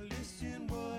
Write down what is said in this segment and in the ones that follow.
listen what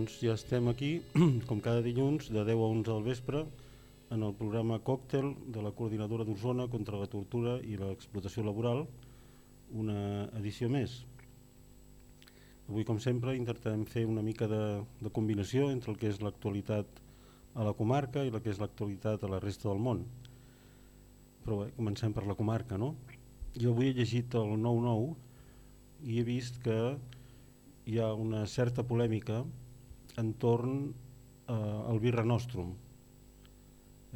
doncs ja estem aquí, com cada dilluns, de 10 a 11 del vespre, en el programa Còctel de la Coordinadora d'Osona contra la Tortura i l'Explotació Laboral, una edició més. Avui, com sempre, intentarem fer una mica de, de combinació entre el que és l'actualitat a la comarca i el que és l'actualitat a la resta del món. Però bé, comencem per la comarca, no? Jo avui he llegit el 9-9 i he vist que hi ha una certa polèmica entorn eh, al Birra Nostrum.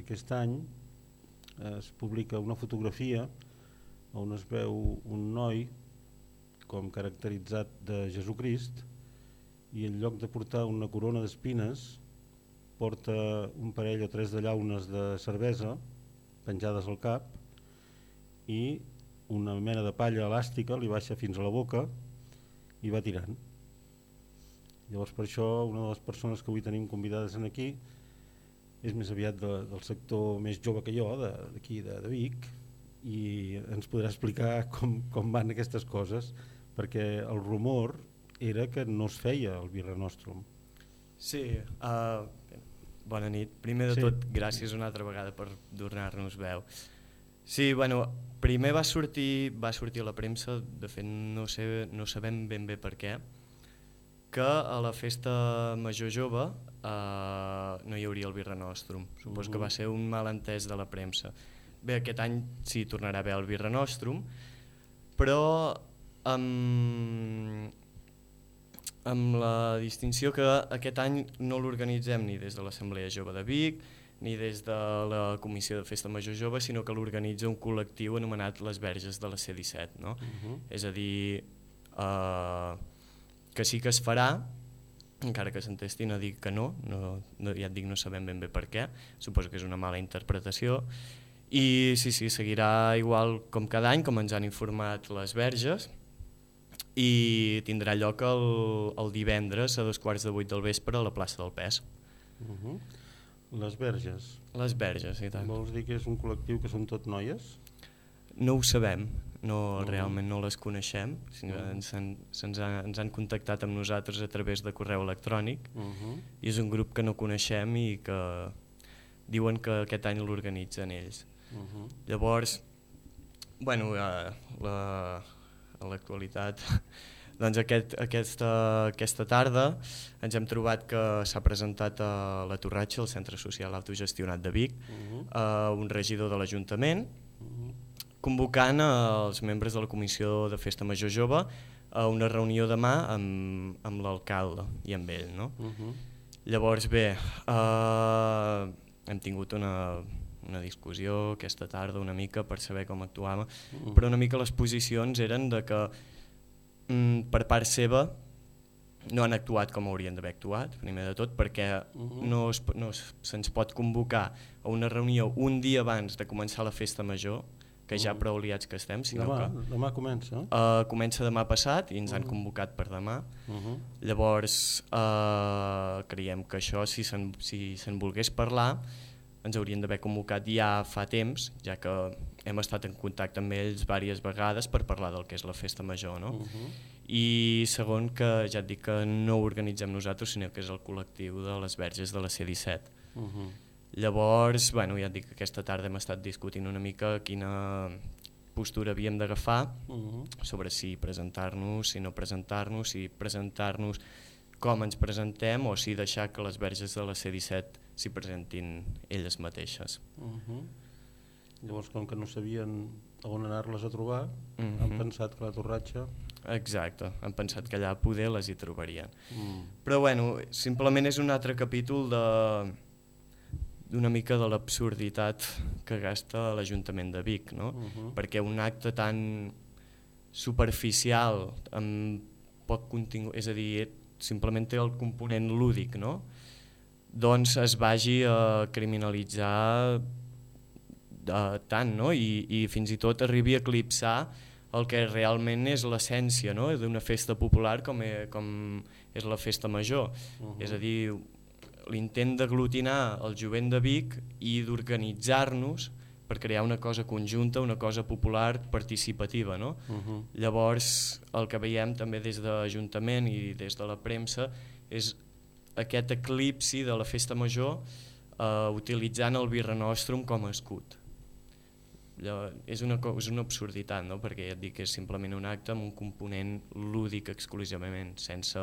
Aquest any es publica una fotografia on es veu un noi com caracteritzat de Jesucrist i en lloc de portar una corona d'espines porta un parell o tres de llaunes de cervesa penjades al cap i una mena de palla elàstica li baixa fins a la boca i va tirant. Llavors per això una de les persones que avui tenim convidades en aquí és més aviat de, del sector més jove que jo, d'aquí de, de, de Vic, i ens podrà explicar com, com van aquestes coses, perquè el rumor era que no es feia el Birra Nostrum. Sí, uh, bona nit. Primer de sí. tot, gràcies una altra vegada per donar-nos veu. Sí, bueno, primer va sortir, va sortir a la premsa, de fet no, sé, no sabem ben bé per què, que a la festa major jove uh, no hi hauria el Birra Nostrum. Suposo uh -huh. que va ser un malentès de la premsa. Bé, aquest any sí tornarà a haver el Birra Nostrum, però amb, amb la distinció que aquest any no l'organitzem ni des de l'Assemblea Jove de Vic, ni des de la Comissió de Festa Major Jove, sinó que l'organitza un col·lectiu anomenat Les Verges de la C-17. No? Uh -huh. És a dir, eh, que sí que es farà, encara que s'entesti no dic que no, no, no, ja et dic no sabem ben bé per què, suposo que és una mala interpretació, i sí, sí, seguirà igual com cada any, com ens han informat les verges, i tindrà lloc el, el divendres a dos quarts de vuit del vespre a la plaça del Pes. Uh -huh. Les verges? Les verges, i tant. Vols dir que és un col·lectiu que són tot noies? No ho sabem, no, uh -huh. realment no les coneixem, uh -huh. ens, han, ens, han, ens han contactat amb nosaltres a través de correu electrònic uh -huh. i és un grup que no coneixem i que diuen que aquest any l'organitzen ells. Uh -huh. Llavors, bueno, uh, la, a l'actualitat doncs aquest, aquesta, aquesta tarda ens hem trobat que s'ha presentat a la Torratxa, el Centre Social Autogestionat de Vic, uh -huh. uh, un regidor de l'Ajuntament, convocant els membres de la Comissió de Festa Major Jove a una reunió demà amb, amb l'alcalde i amb ell. No? Uh -huh. Llavors, bé, eh, hem tingut una, una discussió aquesta tarda una mica per saber com actuàvem, uh -huh. però una mica les posicions eren de que mm, per part seva no han actuat com haurien d'haver actuat, primer de tot, perquè uh -huh. no, es, no se'ns pot convocar a una reunió un dia abans de començar la festa major, que ja prou liats que estem, sinó demà, que... Demà comença? Uh, comença demà passat i ens uh -huh. han convocat per demà. Uh -huh. Llavors, uh, creiem que això, si se'n si se volgués parlar, ens haurien d'haver convocat ja fa temps, ja que hem estat en contacte amb ells diverses vegades per parlar del que és la festa major. No? Uh -huh. I segon, que ja et dic que no ho organitzem nosaltres, sinó que és el col·lectiu de les verges de la C-17. Uh -huh. Llavors, bueno, ja et dic que aquesta tarda hem estat discutint una mica quina postura havíem d'agafar uh -huh. sobre si presentar-nos, si no presentar-nos, si presentar-nos com ens presentem o si deixar que les verges de la C-17 s'hi presentin elles mateixes. Uh -huh. Llavors, com que no sabien on anar-les a trobar, uh -huh. han pensat que la torratxa... Exacte, han pensat que allà poder les hi trobarien. Uh mm. -huh. Però bueno, simplement és un altre capítol de d'una mica de l'absurditat que gasta l'Ajuntament de Vic, no? Uh -huh. perquè un acte tan superficial, amb poc contingut, és a dir, simplement té el component lúdic, no? doncs es vagi a criminalitzar de, tant, no? I, i fins i tot arribi a eclipsar el que realment és l'essència no? d'una festa popular com, és, com és la festa major. Uh -huh. És a dir, l'intent d'aglutinar el jovent de Vic i d'organitzar-nos per crear una cosa conjunta, una cosa popular participativa. No? Uh -huh. Llavors, el que veiem també des de l'Ajuntament i des de la premsa és aquest eclipsi de la festa major eh, utilitzant el Birra Nostrum com a escut. És, una, és una absurditat, no? perquè ja et dic que és simplement un acte amb un component lúdic exclusivament, sense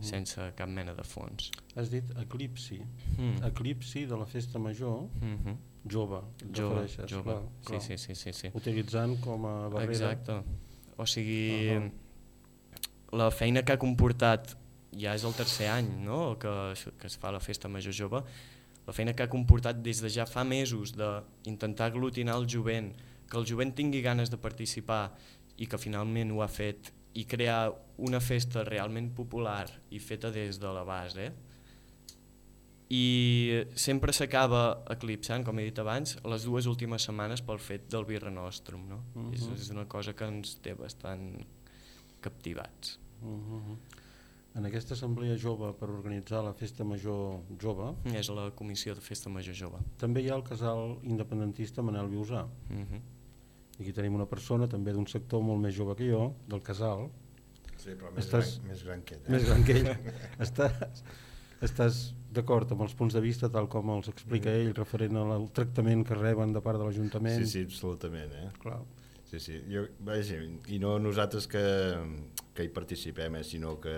Sense cap mena de fons. Has dit eclipsi. Mm. Eclipsi de la festa major Mm -hmm. jove, Jove, jove. clar, clar. Sí, sí, sí, sí, sí. Utilitzant com a barrera. Exacte. O sigui, Ahà. la feina que ha comportat, ja és el tercer any no? que, que es fa la festa major jove, la feina que ha comportat des de ja fa mesos d'intentar aglutinar el jovent, que el jovent tingui ganes de participar i que finalment ho ha fet i crear una festa realment popular i feta des de la base i sempre s'acaba eclipsant, com he dit abans, les dues últimes setmanes pel fet del Birra Nostrum. No? Mhm. és, és una cosa que ens té bastant captivats. Mhm. En aquesta assemblea jove per organitzar la festa major jove És la comissió de festa major jove. també hi ha el casal independentista Manel Viusà. Mhm. I aquí tenim una persona també d'un sector molt més jove que jo, del casal, Sí, però més, Estàs- gran, més gran que ell. eh? més gran que ell. estàs estàs d'acord amb els punts de vista tal com els explica ell referent al tractament que reben de part de l'Ajuntament? Sí, sí, absolutament. Eh? Clar. Sí, sí. Jo, vaja, I no nosaltres que, que hi participem, eh, sinó que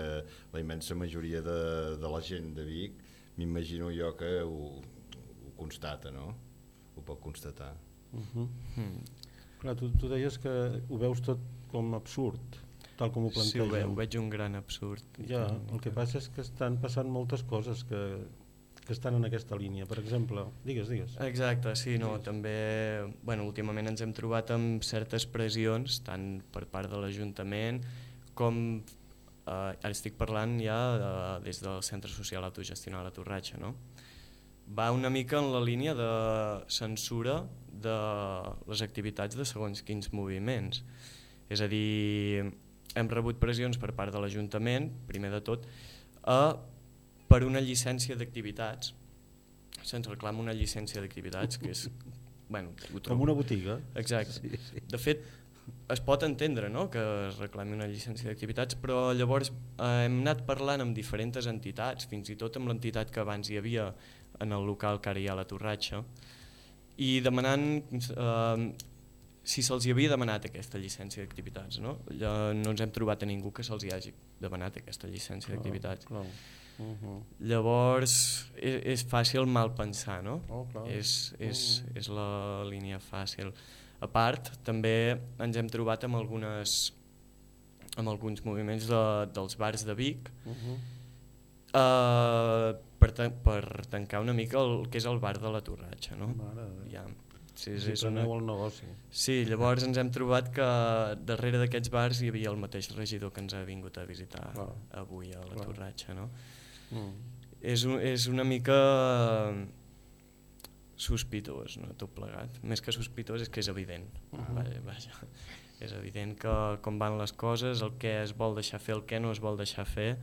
la immensa majoria de, de la gent de Vic, m'imagino jo que ho, ho constata, no? Ho pot constatar. Uh -huh. Mm. Clar, tu, tu deies que ho veus tot com absurd, tal com ho Sí, plantegen. ho, ve, ho veig un gran absurd. Ja, el que passa és que estan passant moltes coses que, que estan en aquesta línia. Per exemple, digues, digues. Exacte, sí, no, també, bueno, últimament ens hem trobat amb certes pressions, tant per part de l'Ajuntament com, eh, ara estic parlant ja de, des del Centre Social Autogestionat La Torratxa, no? Va una mica en la línia de censura de les activitats de segons quins moviments. És a dir, hem rebut pressions per part de l'Ajuntament, primer de tot, a, per una llicència d'activitats se'ns reclama una llicència d'activitats que és, bueno, Com una botiga. Exacte. Sí, sí. De fet, es pot entendre no? que es reclami una llicència d'activitats, però llavors eh, hem anat parlant amb diferents entitats, fins i tot amb l'entitat que abans hi havia en el local que ara hi ha a la Torratxa, i demanant eh, si se'ls havia demanat aquesta llicència d'activitats. No? Ja no ens hem trobat a ningú que se'ls hagi demanat aquesta llicència d'activitats. Uh -huh. Llavors és, és fàcil mal pensar, no? Oh, clar. és, és, Mm. és la línia fàcil. A part, també ens hem trobat amb, algunes, amb alguns moviments de, dels bars de Vic Uh -huh. eh, per, ta per tancar una mica el que és el bar de la Torratxa. No? Mare. Ja, sí, Sí, és, una... el negoci. sí, llavors ens hem trobat que darrere d'aquests bars hi havia el mateix regidor que ens ha vingut a visitar Clar. avui a la Clar. Torratxa. No? Mm. és, un, és una mica sospitós, no, tot plegat. Més que sospitós és que és evident. Uh Mhm. -huh. vaja, vaja. És evident que com van les coses, el que es vol deixar fer, el que no es vol deixar fer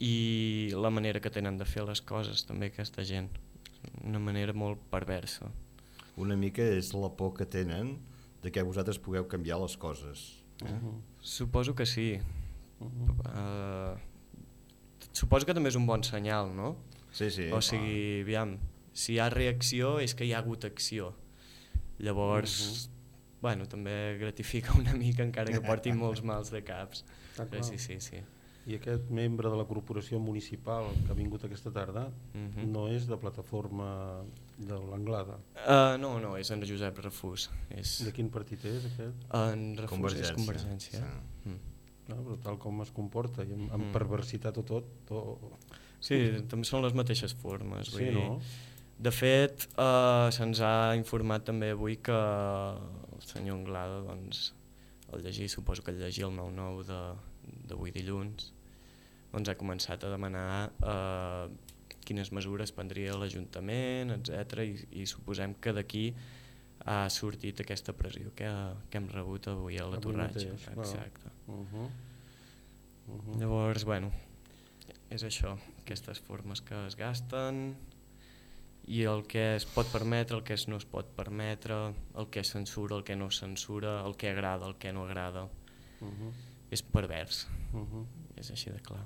i la manera que tenen de fer les coses també aquesta gent. Una manera molt perversa. Una mica és la por que tenen de que vosaltres pugueu canviar les coses. Uh Eh? -huh. Suposo que sí. Uh -huh. Uh, suposo que també és un bon senyal, no? Sí, sí. O sigui, aviam, si hi ha reacció és que hi ha hagut acció. Llavors, bueno, també gratifica una mica encara que portin molts mals de caps. Però clar. sí, sí, sí. I aquest membre de la corporació municipal que ha vingut aquesta tarda Mhm. no és de plataforma de l'Anglada. Uh, no, no, és en Josep Refús. És, De quin partit és aquest? en Refús Convergència. és Convergència. Sí. Mm. No, però tal com es comporta i amb, amb Mm. perversitat o tot, o... Sí, també són les mateixes formes. Vull sí, dir. no? De fet, eh, se'ns ha informat també avui que el senyor Anglada, doncs, al llegir, suposo que al llegir el 9-9 de- d'avui dilluns, doncs ha començat a demanar eh, quines mesures prendria l'Ajuntament, etc. I, i suposem que d'aquí ha sortit aquesta pressió que, que hem rebut avui a la Avui Torratxa. Exacte. Uh -huh. Uh -huh. Llavors, bueno, és això, aquestes formes que es gasten i el que es pot permetre, el que es no es pot permetre, el que es censura, el que no es censura, el que agrada, el que no agrada. Uh -huh. És pervers, Uh -huh. És així de clar.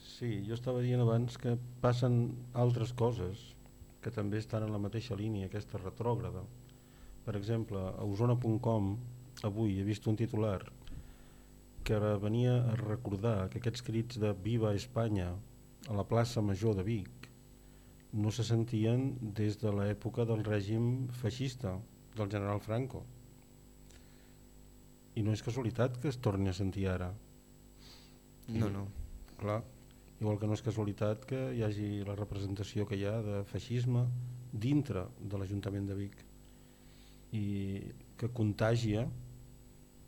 Sí, jo estava dient abans que passen altres coses que també estan en la mateixa línia, aquesta retrògrada. Per exemple, a osona.com avui he vist un titular que venia a recordar que aquests crits de Viva Espanya a la plaça Major de Vic no se sentien des de l'època del règim feixista del general Franco. I no és casualitat que es torni a sentir ara. No, no. Clar, igual que no és casualitat que hi hagi la representació que hi ha de feixisme dintre de l'Ajuntament de Vic i que contagia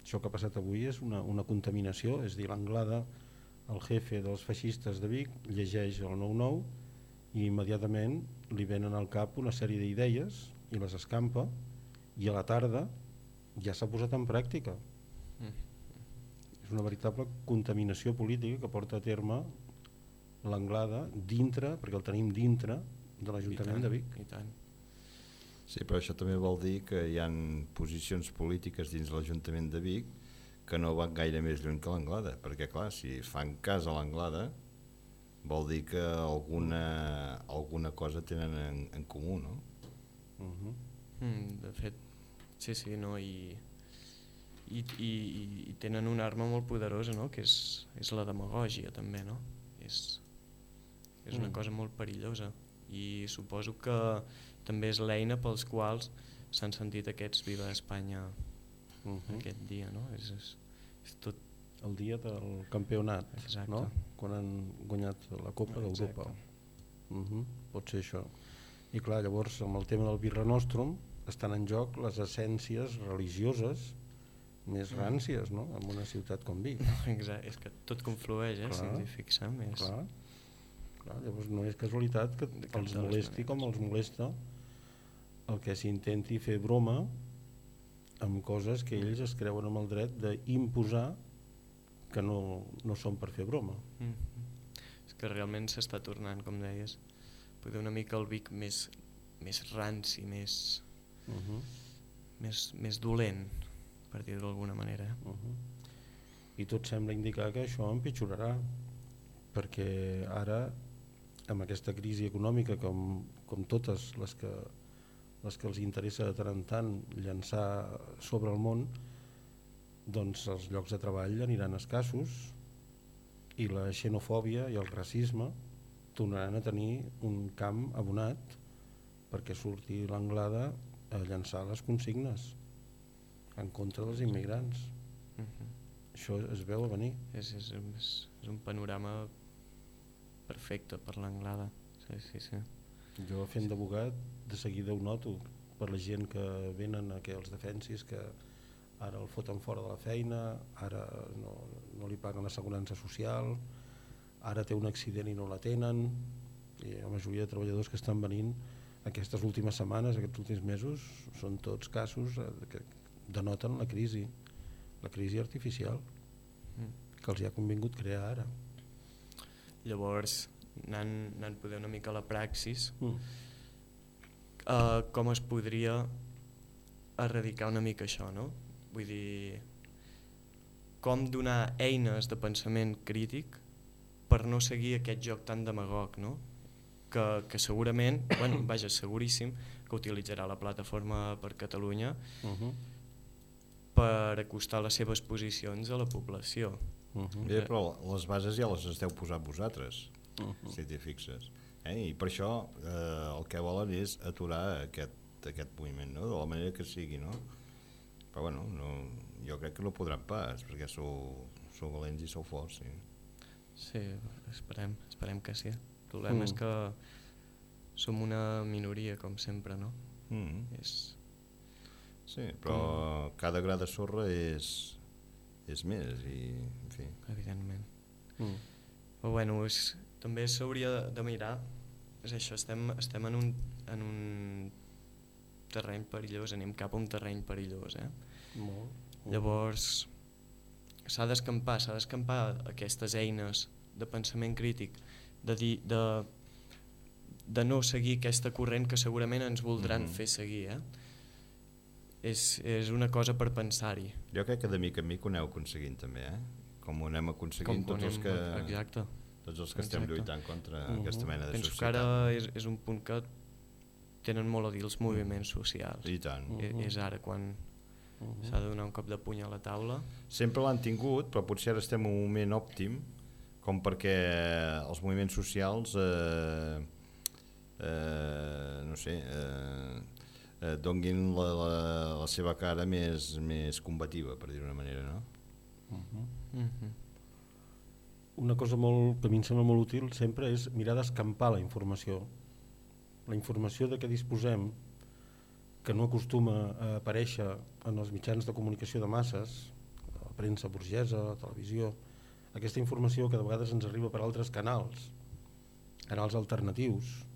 això que ha passat avui és una, una contaminació, és dir, l'Anglada, el jefe dels feixistes de Vic, llegeix el 9-9 i immediatament li venen al cap una sèrie d'idees i les escampa i a la tarda ja s'ha posat en pràctica. És una veritable contaminació política que porta a terme l'Anglada dintre, perquè el tenim dintre de l'Ajuntament de Vic. I tant. Sí, però això també vol dir que hi han posicions polítiques dins l'Ajuntament de Vic que no van gaire més lluny que l'Anglada, perquè clar, si fan cas a l'Anglada vol dir que alguna, alguna cosa tenen en, en comú, no? Uh -huh. Mm, de fet, sí, sí, no, i, i, i, i tenen una arma molt poderosa, no?, que és, és la demagògia, també, no? És, és una Mm. cosa molt perillosa i suposo que també és l'eina pels quals s'han sentit aquests Viva Espanya Uh -huh. aquest dia, no? És, és, és tot... el dia del campionat, Exacte. no? quan han guanyat la Copa d'Europa. Uh -huh. Pot ser això. I clar, llavors, amb el tema del Birra Nostrum, estan en joc les essències religioses més Mm. ràncies, no?, en una ciutat com Vic. Exacte, és que tot conflueix, eh, si Clar. ens hi fixem. És... Clar. Clar, llavors no és casualitat que els molesti com els molesta el que s'intenti fer broma amb coses que ells es creuen amb el dret d'imposar que no, no són per fer broma. Mm És que realment s'està tornant, com deies, poder una mica el Vic més, més ranci, més, Uh -huh. més, més dolent, per dir-ho d'alguna manera. eh? Uh -huh. I tot sembla indicar que això empitjorarà, perquè ara, amb aquesta crisi econòmica, com, com totes les que, les que els interessa de tant en tant llançar sobre el món, doncs els llocs de treball aniran escassos i la xenofòbia i el racisme tornaran a tenir un camp abonat perquè surti l'anglada a llançar les consignes en contra dels immigrants. Mm -hmm. Això es veu a venir. és, és, és, és un panorama perfecte per l'anglada. Sí, sí, sí. Jo fent d'abogat de seguida ho noto per la gent que venen a que els defensis que ara el foten fora de la feina, ara no, no li paguen l'assegurança social, ara té un accident i no la tenen, i la majoria de treballadors que estan venint aquestes últimes setmanes, aquests últims mesos, són tots casos eh, que denoten la crisi, la crisi artificial Mm. que els hi ha convingut crear ara. Llavors, anant, anant poder una mica a la praxis, Mm. uh, com es podria erradicar una mica això, no? Vull dir, com donar eines de pensament crític per no seguir aquest joc tan demagog, no? Que, que segurament, bueno, vaja, seguríssim, que utilitzarà la plataforma per Catalunya Uh -huh. Per acostar les seves posicions a la població. Uh -huh. Bé, però les bases ja les esteu posant vosaltres, Uh -huh. si t'hi fixes. Eh? I per això eh, el que volen és aturar aquest, aquest moviment, no? de la manera que sigui. No? Però bueno, no, jo crec que no podran pas, perquè sou, sou valents i sou forts. Sí. Sí, esperem, esperem que sí. El problema Mm. és que som una minoria, com sempre, no? Mm. És, Sí, però cada gra de sorra és, és més i, en fi, evidentment. Mm. Però bueno, és, també s'hauria de, de mirar, és això, estem, estem en, un, en un terreny perillós, anem cap a un terreny perillós, eh? Molt. Llavors, s'ha d'escampar, s'ha d'escampar aquestes eines de pensament crític, de, dir, de, de no seguir aquesta corrent que segurament ens voldran Mhm. fer seguir. Eh? És, és una cosa per pensar-hi. jo crec que de mica en mica ho aneu aconseguint també, eh? Com ho anem aconseguint Com tots els anem- que, Exacte. tots els que estem Exacte. lluitant contra Mhm. aquesta mena de Penso que societat. ara és, és un punt que tenen molt a dir els moviments socials. I tant. Mhm. I, és ara quan, -huh. s'ha de donar un cop de puny a la taula. Sempre l'han tingut, però potser ara estem en un moment òptim com perquè els moviments socials eh, eh, no sé eh, eh, donguin la, la, la seva cara més, més combativa, per dir-ho d'una manera, no? Uh -huh. Mm -hmm. Una cosa molt, que a mi em sembla molt útil sempre és mirar d'escampar la informació. La informació de què disposem que no acostuma a aparèixer en els mitjans de comunicació de masses, la premsa burgesa, la televisió, aquesta informació que de vegades ens arriba per altres canals, canals alternatius,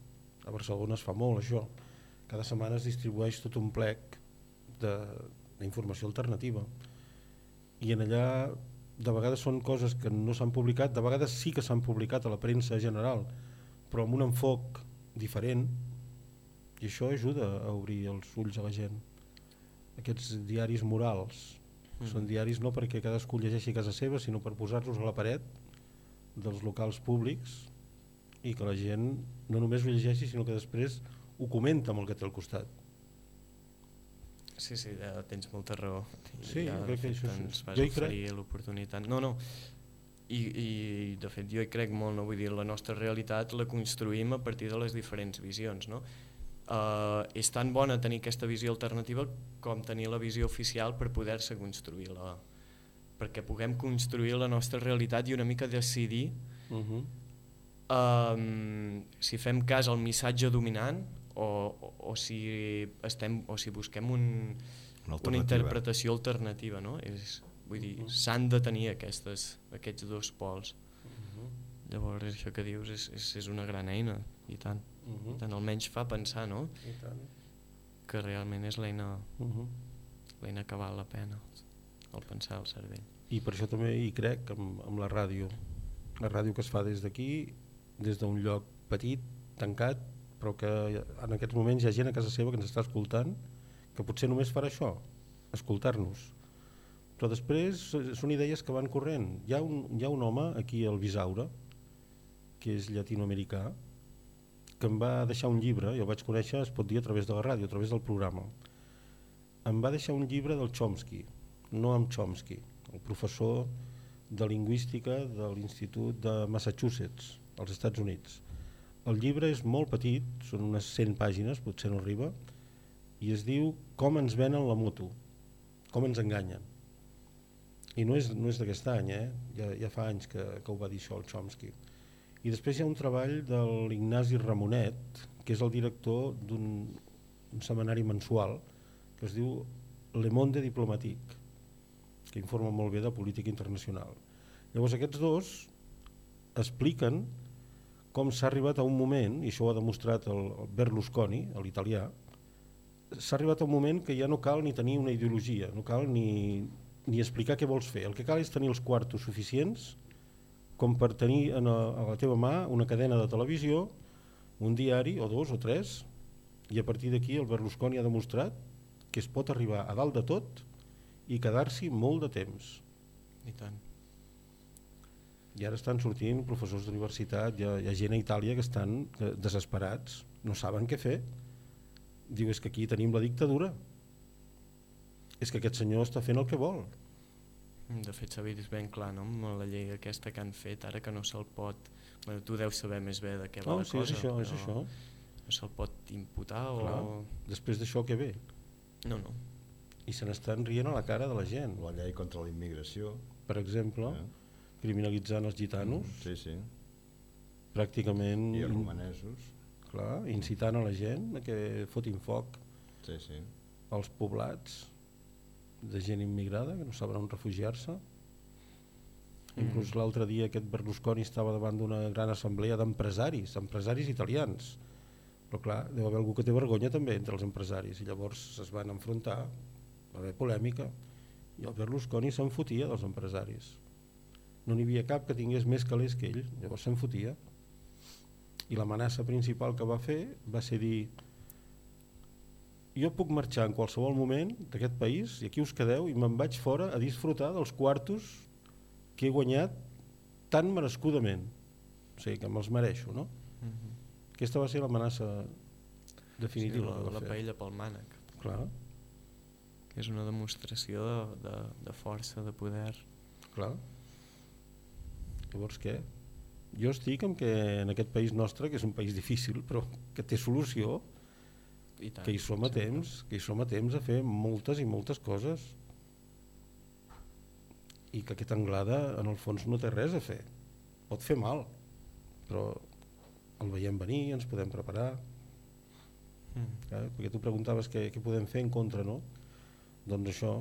a Barcelona es fa molt això, cada setmana es distribueix tot un plec d'informació alternativa i en allà de vegades són coses que no s'han publicat, de vegades sí que s'han publicat a la premsa general, però amb un enfoc diferent i això ajuda a obrir els ulls a la gent. Aquests diaris morals, mm. són diaris no perquè cadascú llegeixi a casa seva, sinó per posar-los a la paret dels locals públics i que la gent no només ho llegeixi, sinó que després ho comenta amb el que té al costat. Sí, sí, ja tens molta raó. Sí, ja, jo crec que això ens és... vas Jo oferir crec... l'oportunitat. No, no, i, i de fet jo hi crec molt, no? vull dir, la nostra realitat la construïm a partir de les diferents visions, no? Uh, és tan bona tenir aquesta visió alternativa com tenir la visió oficial per poder-se construir la perquè puguem construir la nostra realitat i una mica decidir Uh -huh. um, si fem cas al missatge dominant o, o, o, si, estem, o si busquem un, Una una alternativa. interpretació alternativa. No? És, vull dir, s'han de tenir aquestes, aquests dos pols. Llavors això que dius és, és, és una gran eina, i tant. Uh I -huh. tant almenys fa pensar no? I tant. que realment és l'eina Uh -huh. l'eina que val la pena, el pensar al cervell. I per això també hi crec amb, amb la ràdio. La ràdio que es fa des d'aquí, des d'un lloc petit, tancat, però que en aquests moments hi ha gent a casa seva que ens està escoltant, que potser només farà això, escoltar-nos. Però després són idees que van corrent. Hi ha un, hi ha un home aquí al Bisaure, que és llatinoamericà, que em va deixar un llibre, jo el vaig conèixer, es pot dir, a través de la ràdio, a través del programa. Em va deixar un llibre del Chomsky, Noam Chomsky, el professor de lingüística de l'Institut de Massachusetts, als Estats Units. El llibre és molt petit, són unes 100 pàgines, potser no arriba, i es diu Com ens venen la moto, com ens enganyen. I no és, no és d'aquest any, eh? ja, ja fa anys que, que ho va dir això el Chomsky. I després hi ha un treball de l'Ignasi Ramonet, que és el director d'un un setmanari mensual que es diu Le Monde Diplomatique, que informa molt bé de política internacional. Llavors aquests dos expliquen com s'ha arribat a un moment, i això ho ha demostrat el Berlusconi, l'italià, s'ha arribat a un moment que ja no cal ni tenir una ideologia, no cal ni, ni explicar què vols fer. El que cal és tenir els quartos suficients com per tenir en a, a la teva mà una cadena de televisió, un diari o dos o tres, i a partir d'aquí el Berlusconi ha demostrat que es pot arribar a dalt de tot i quedar-s'hi molt de temps. I tant. I ara estan sortint professors d'universitat, hi, ha- hi ha gent a Itàlia que estan eh, desesperats, no saben què fer. Diu, és que aquí tenim la dictadura. És que aquest senyor està fent el que vol. De fet s'ha vist ben clar no? amb la llei aquesta que han fet ara que no se'l pot bueno, tu deus saber més bé de què va No, la sí, és cosa això, és això. no se'l pot imputar Clar. o... Després d'això què ve? no, no, I se n'estan rient a la cara de la gent. La llei contra la immigració. Per exemple, eh? Criminalitzant els gitanos, Sí, sí. pràcticament I els romanesos. clar, incitant a la gent a que fotin foc Sí, sí. als poblats de gent immigrada que no saben on refugiar-se. Inclús l'altre dia aquest Berlusconi estava davant d'una gran assemblea d'empresaris, empresaris italians. Però clar, deu haver algú que té vergonya també entre els empresaris i llavors es van enfrontar, va haver polèmica i el Berlusconi se'n fotia dels empresaris. No n'hi havia cap que tingués més calés que ell, llavors se'n fotia. I l'amenaça principal que va fer va ser dir jo puc marxar en qualsevol moment d'aquest país i aquí us quedeu i me'n vaig fora a disfrutar dels quartos que he guanyat tan merescudament. O sigui, que me'ls mereixo, no? mm -hmm. Aquesta va ser l'amenaça sí, definitiva. la, que va la fer. paella pel mànec Clar. és una demostració de, de, de força, de poder. Clar. Llavors què? Jo estic amb que en aquest país nostre, que és un país difícil, però que té solució, I tant, que hi som a temps, que hi som a temps a fer moltes i moltes coses. I que aquesta anglada, en el fons, no té res a fer. Pot fer mal, però el veiem venir, ens podem preparar, Mm. eh? perquè tu preguntaves què, què podem fer en contra, no? Doncs això,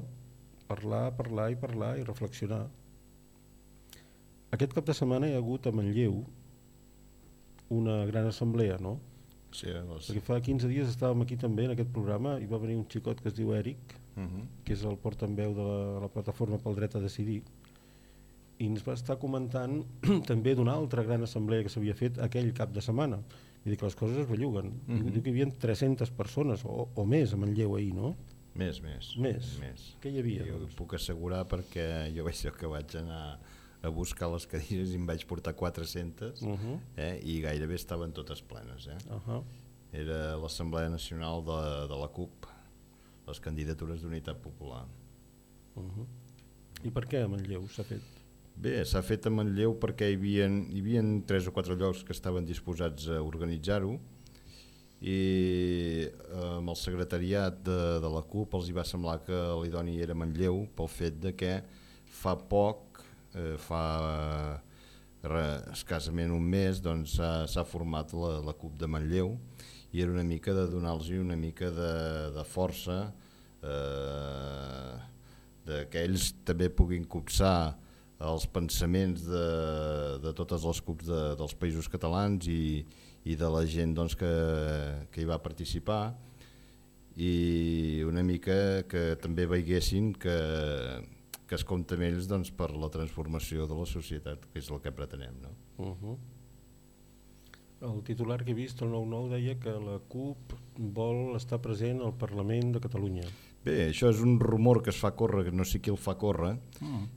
parlar, parlar i parlar i reflexionar. Aquest cap de setmana hi ha hagut a Manlleu una gran assemblea, no? Sí, les... Perquè fa 15 dies estàvem aquí també en aquest programa i va venir un xicot que es diu Eric, Uh -huh. que és el portaveu de la, la plataforma pel dret a decidir, i ens va estar comentant també d'una altra gran assemblea que s'havia fet aquell cap de setmana. Vull dir que les coses es belluguen. Uh Mhm. -huh. Diu que hi havia 300 persones o, o més a Manlleu ahir, no? Més, més. Més. més. Què hi havia, Jo doncs? puc assegurar perquè jo vaig ser que vaig anar a buscar les cadires i em vaig portar 400 Uh -huh. eh, i gairebé estaven totes plenes. Eh? Uh -huh. Era l'Assemblea Nacional de, de la CUP, les candidatures d'Unitat Popular. Uh -huh. I per què a Manlleu s'ha fet? Bé, s'ha fet a Manlleu perquè hi havia, hi havia tres o quatre llocs que estaven disposats a organitzar-ho i eh, amb el secretariat de, de la CUP els hi va semblar que l'idoni era Manlleu pel fet de que fa poc, eh, fa re, escassament un mes, doncs s'ha s'ha format la, la CUP de Manlleu i era una mica de donar-los una mica de, de força eh, que ells també puguin copsar els pensaments de, de totes les CUPs de, dels països catalans i, i de la gent doncs, que, que hi va participar i una mica que també veiguessin que, que es compta amb ells doncs, per la transformació de la societat, que és el que pretenem. No? Uh -huh. El titular que he vist, el 9-9, deia que la CUP vol estar present al Parlament de Catalunya. Bé, això és un rumor que es fa córrer, que no sé qui el fa córrer,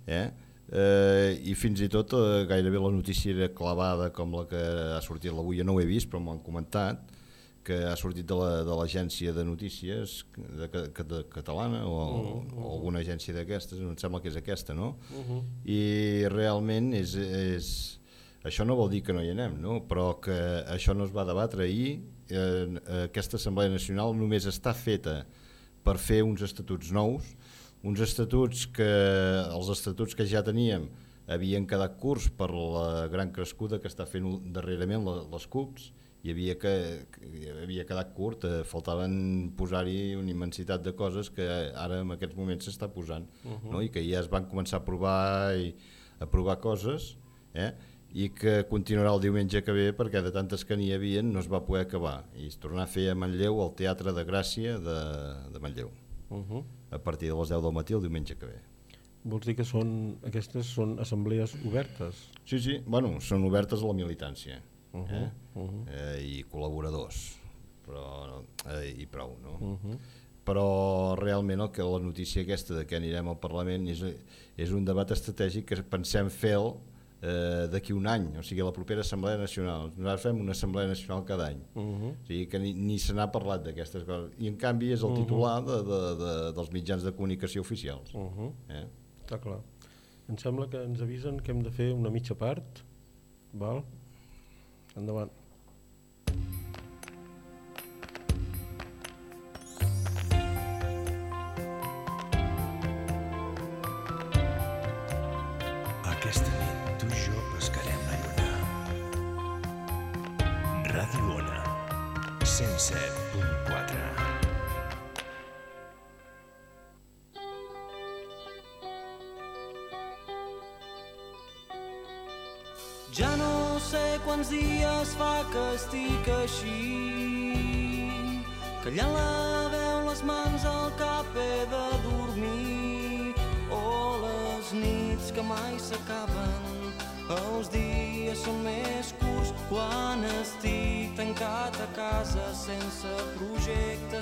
eh? Eh, i fins i tot eh, gairebé la notícia era clavada com la que ha sortit l'avui, jo no ho he vist però m'ho han comentat, que ha sortit de la- de l'agència de, notícies de, de, de catalana o, o alguna agència d'aquestes, em sembla que és aquesta, no? Uh -huh. i realment és, és, això no vol dir que no hi anem, no? però que això no es va debatre ahir, eh, aquesta Assemblea Nacional només està feta per fer uns estatuts nous, uns estatuts que els estatuts que ja teníem havien quedat curts per la gran crescuda que està fent darrerament les CUPs i havia, que, havia quedat curt, eh, faltaven posar-hi una immensitat de coses que ara en aquests moments s'està posant uh -huh. no? i que ja es van començar a provar i a provar coses eh? i que continuarà el diumenge que ve perquè de tantes que n'hi havia no es va poder acabar i es tornar a fer a Manlleu el Teatre de Gràcia de, de Manlleu Uh -huh. a partir de les 10 del matí el diumenge que ve. Vols dir que són, aquestes són assemblees obertes? Sí, sí, bueno, són obertes a la militància Uh -huh. eh? Uh -huh. Eh, i col·laboradors, però, eh, i prou, no? Uh -huh. Però realment el que la notícia aquesta de que anirem al Parlament és, és un debat estratègic que pensem fer eh, d'aquí un any, o sigui, a la propera Assemblea Nacional. Nosaltres fem una Assemblea Nacional cada any. Uh -huh. O sigui que ni, ni se n'ha parlat d'aquestes coses. I en canvi és el titular de, de, de, dels mitjans de comunicació oficials. Uh -huh. Eh? Està clar. Em sembla que ens avisen que hem de fer una mitja part. Val? Endavant. Aquesta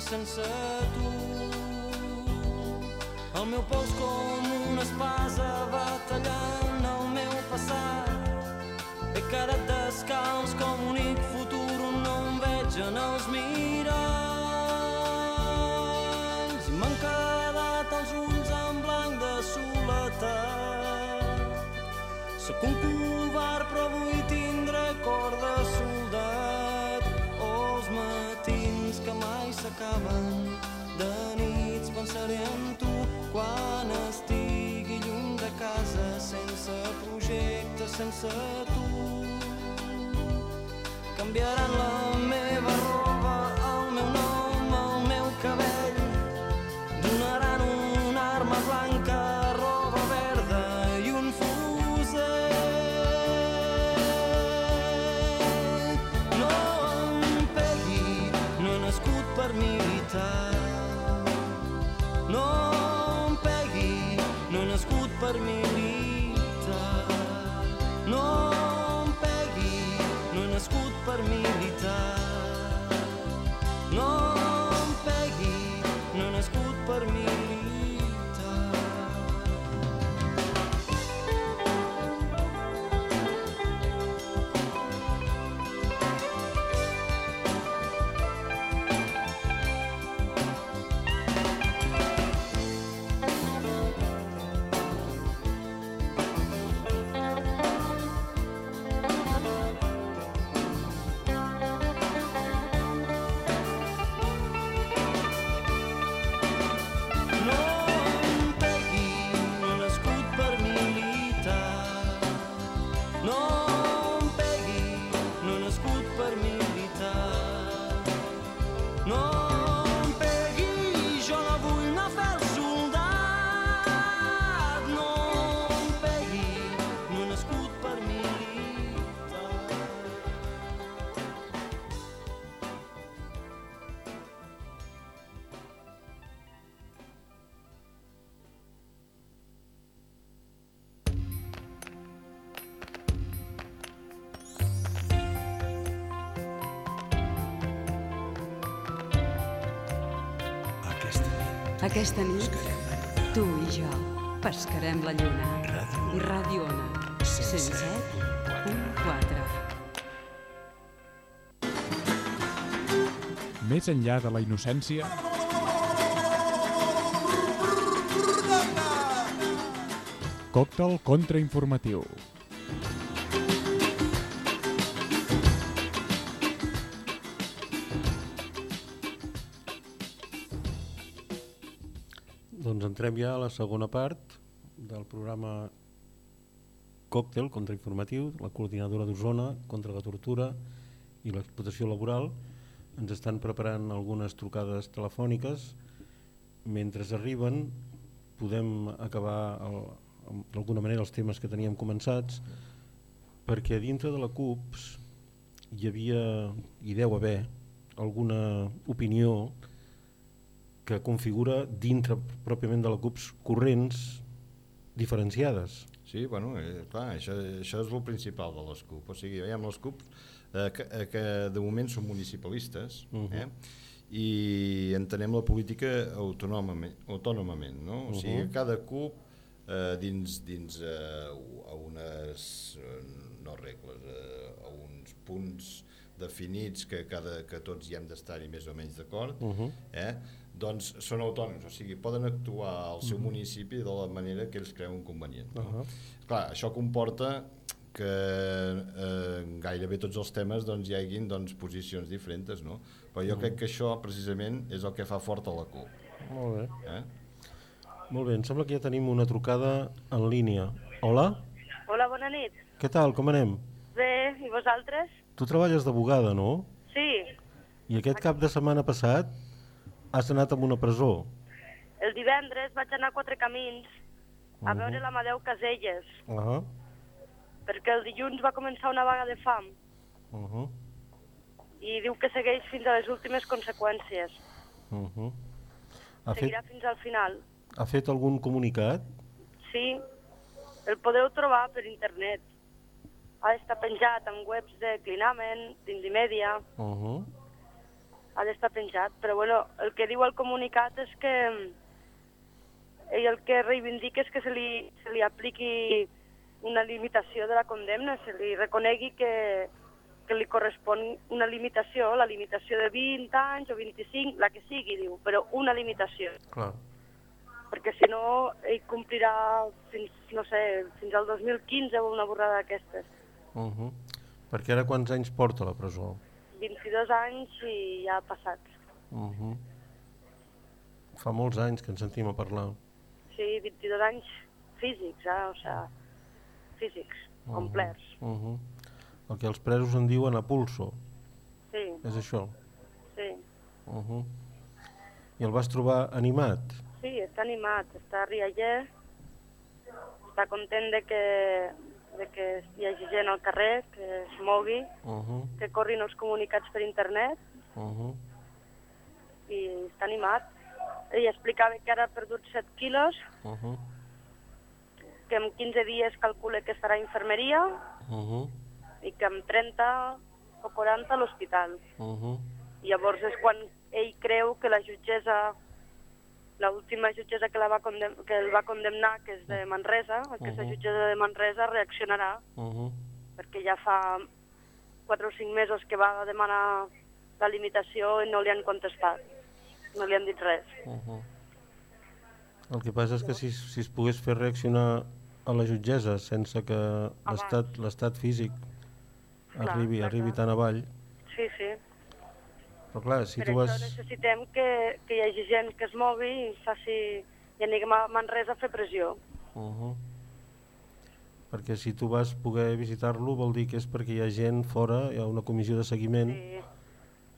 sense tu el meu pols com una espasa va tallant el meu passat he quedat descalç com únic futur on no em veig en els miralls i m'han quedat llibertat. Sóc un covard però vull tindre cor de soldat. O els matins s'acaben, de nits pensaré en tu quan estigui lluny de casa, sense projecte, sense tu. Canviaran la he nascut Aquesta nit, tu i jo pescarem la lluna. Ràdio Ràdio Ona, 107.4. Més enllà de la innocència... Còctel contrainformatiu. Entrem ja a la segona part del programa Còctel contrainformatiu, la coordinadora d'Osona contra la tortura i l'explotació laboral. Ens estan preparant algunes trucades telefòniques. Mentre arriben podem acabar d'alguna manera els temes que teníem començats perquè dintre de la CUPS hi havia, hi deu haver, alguna opinió que configura dintre pròpiament de la CUPS corrents diferenciades. Sí, bueno, eh, clar, això, això és el principal de les CUP. O sigui, veiem les CUP eh, que, eh, que de moment són municipalistes uh. -huh. eh, i entenem la política autònomament, autònomament no? O sigui, Mhm. cada CUP eh, dins, dins eh, a unes, eh, no regles, eh, a uns punts definits que, cada, que tots hi hem d'estar-hi més o menys d'acord, Uh -huh. eh? Doncs són autònoms, o sigui, poden actuar al seu municipi de la manera que ells creuen convenient. No? Uh -huh. Clar, això comporta que eh, gairebé tots els temes doncs, hi haguin doncs, posicions diferents, no? Però jo crec que això precisament és el que fa fort a la CUP. Molt bé. Eh? Molt bé, em sembla que ja tenim una trucada en línia. Hola, Hola, bona nit. què tal, com anem? Bé, i vosaltres? Tu treballes de bugada, no? Sí, I aquest cap de setmana passat has anat a una presó. el divendres vaig anar a Quatre Camins a Mhm. veure l'Amadeu Caselles, Uh -huh. perquè el dilluns va començar una vaga de fam Uh -huh. i diu que segueix fins a les últimes conseqüències. Uh -huh. Ha, fet, Seguirà fins al final. ha fet algun comunicat? Sí, el podeu trobar per internet. Ha d'estar penjat en webs de Clinamen, d'Indimèdia, Uh -huh. Ha d'estar penjat. Però bueno, el que diu el comunicat és que ell el que reivindica és que se li, se li apliqui una limitació de la condemna, se li reconegui que, que li correspon una limitació, la limitació de 20 anys o 25, la que sigui, diu, però una limitació. Clar. perquè si no ell complirà fins, no sé, fins al 2015 o una borrada d'aquestes. Uh -huh. Perquè ara quants anys porta la presó? 22 anys i ja ha passat. Uh -huh. Fa molts anys que ens sentim a parlar. Sí, 22 anys físics, eh? o sigui, físics, complets. Uh -huh. El que els presos en diuen a pulso, Sí, és això. sí. Uh -huh. I el vas trobar animat? Sí, està animat, està rialler, està content de que, de que hi hagi gent al carrer, que es mogui, Uh -huh. que corrin els comunicats per internet Uh -huh. i està animat. Ell explicava que ara ha perdut 7 quilos, Uh -huh. que en 15 dies calcula que estarà a infermeria Uh -huh. i que en 30 o 40 a l'hospital. Uh -huh. Llavors és quan ell creu que la jutgessa, l'última jutgessa que, la va que el va condemnar, que és de Manresa, aquesta Mhm. jutgessa de Manresa reaccionarà, Uh -huh. perquè ja fa 4 o 5 mesos que va demanar la limitació i no li han contestat, no li han dit res. Uh -huh. El que passa és que si, si es pogués fer reaccionar a la jutgessa sense que l'estat l'estat físic Clar, arribi, clar, arribi clar. tan avall, Sí, sí. Però clar, si per tu vas... necessitem que, que hi hagi gent que es mogui i faci... i anem a Manresa a fer pressió. Uh -huh. Perquè si tu vas poder visitar-lo vol dir que és perquè hi ha gent fora, hi ha una comissió de seguiment Sí.